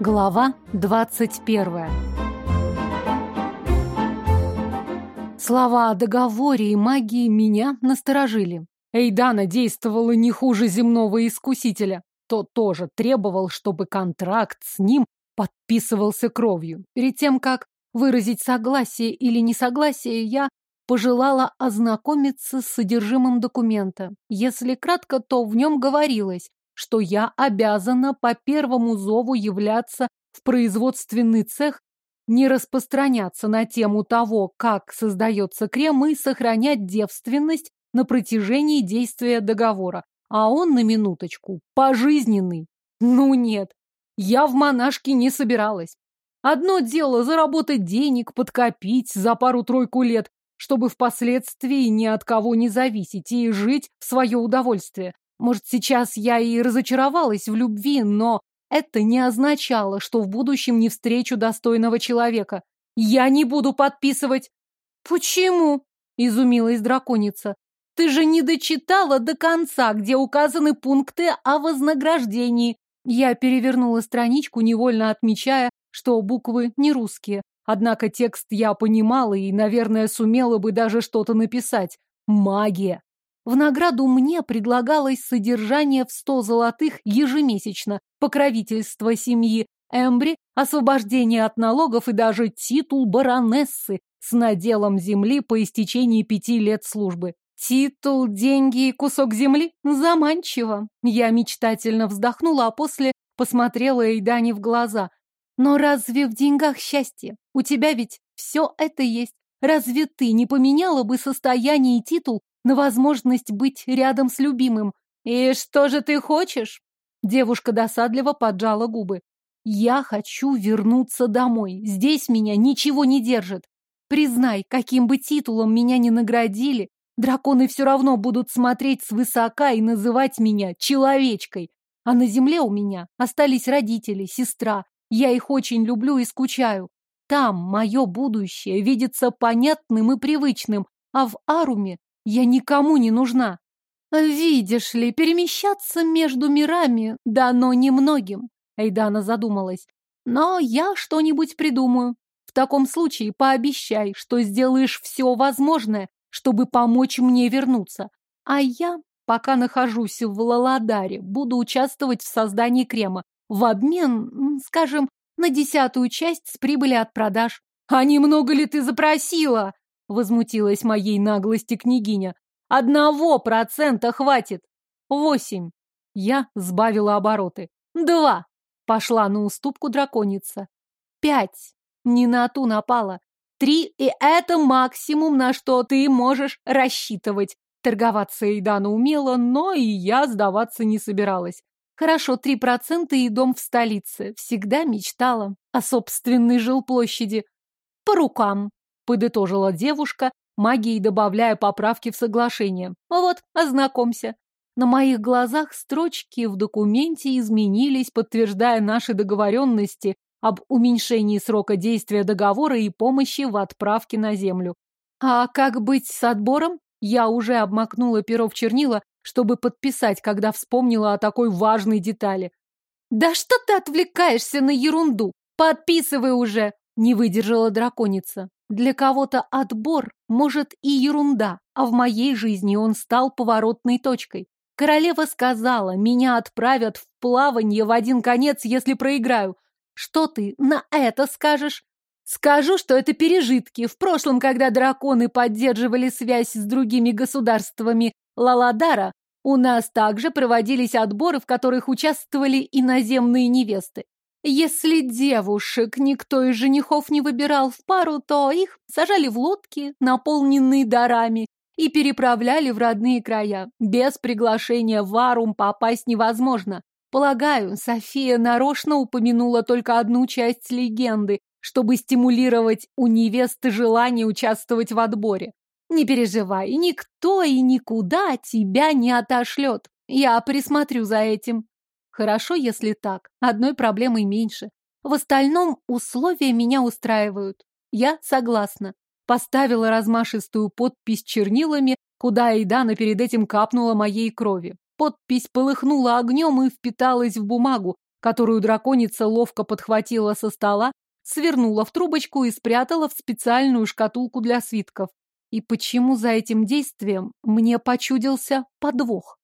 Глава 21 Слова о договоре и магии меня насторожили. Эйдана действовала не хуже земного искусителя. Тот тоже требовал, чтобы контракт с ним подписывался кровью. Перед тем, как выразить согласие или несогласие, я пожелала ознакомиться с содержимым документа. Если кратко, то в нем говорилось, что я обязана по первому зову являться в производственный цех, не распространяться на тему того, как создается крем, и сохранять девственность на протяжении действия договора. А он, на минуточку, пожизненный. Ну нет, я в монашки не собиралась. Одно дело заработать денег, подкопить за пару-тройку лет, чтобы впоследствии ни от кого не зависеть и жить в свое удовольствие. Может, сейчас я и разочаровалась в любви, но это не означало, что в будущем не встречу достойного человека. Я не буду подписывать. Почему? Изумилась драконица. Ты же не дочитала до конца, где указаны пункты о вознаграждении. Я перевернула страничку, невольно отмечая, что буквы не русские. Однако текст я понимала и, наверное, сумела бы даже что-то написать. Магия. В награду мне предлагалось содержание в сто золотых ежемесячно, покровительство семьи Эмбри, освобождение от налогов и даже титул баронессы с наделом земли по истечении пяти лет службы. Титул, деньги и кусок земли? Заманчиво. Я мечтательно вздохнула, а после посмотрела Эйдане в глаза. Но разве в деньгах счастье? У тебя ведь все это есть. Разве ты не поменяла бы состояние и титул на возможность быть рядом с любимым. «И что же ты хочешь?» Девушка досадливо поджала губы. «Я хочу вернуться домой. Здесь меня ничего не держит. Признай, каким бы титулом меня ни наградили, драконы все равно будут смотреть свысока и называть меня человечкой. А на земле у меня остались родители, сестра. Я их очень люблю и скучаю. Там мое будущее видится понятным и привычным, а в Аруме я никому не нужна. Видишь ли, перемещаться между мирами дано немногим. Эйдана задумалась. Но я что-нибудь придумаю. В таком случае пообещай, что сделаешь все возможное, чтобы помочь мне вернуться. А я, пока нахожусь в Лаладаре, буду участвовать в создании крема. В обмен, скажем, на десятую часть с прибыли от продаж. А немного ли ты запросила? Возмутилась моей наглости княгиня. Одного процента хватит. Восемь. Я сбавила обороты. Два. Пошла на уступку драконица. Пять. Не на ту напала. Три, и это максимум, на что ты можешь рассчитывать. Торговаться Эйдана умела, но и я сдаваться не собиралась. Хорошо, три процента и дом в столице. Всегда мечтала о собственной жилплощади. По рукам подытожила девушка, магией добавляя поправки в соглашение. Вот, ознакомься. На моих глазах строчки в документе изменились, подтверждая наши договоренности об уменьшении срока действия договора и помощи в отправке на землю. А как быть с отбором? Я уже обмакнула перо в чернила, чтобы подписать, когда вспомнила о такой важной детали. «Да что ты отвлекаешься на ерунду? Подписывай уже!» — не выдержала драконица. Для кого-то отбор, может, и ерунда, а в моей жизни он стал поворотной точкой. Королева сказала, меня отправят в плавание в один конец, если проиграю. Что ты на это скажешь? Скажу, что это пережитки. В прошлом, когда драконы поддерживали связь с другими государствами Лаладара, у нас также проводились отборы, в которых участвовали иноземные невесты. Если девушек никто из женихов не выбирал в пару, то их сажали в лодки, наполненные дарами, и переправляли в родные края. Без приглашения в Арум попасть невозможно. Полагаю, София нарочно упомянула только одну часть легенды, чтобы стимулировать у невесты желание участвовать в отборе. Не переживай, никто и никуда тебя не отошлет. Я присмотрю за этим. Хорошо, если так. Одной проблемой меньше. В остальном условия меня устраивают. Я согласна. Поставила размашистую подпись чернилами, куда Эйдана перед этим капнула моей крови. Подпись полыхнула огнем и впиталась в бумагу, которую драконица ловко подхватила со стола, свернула в трубочку и спрятала в специальную шкатулку для свитков. И почему за этим действием мне почудился подвох?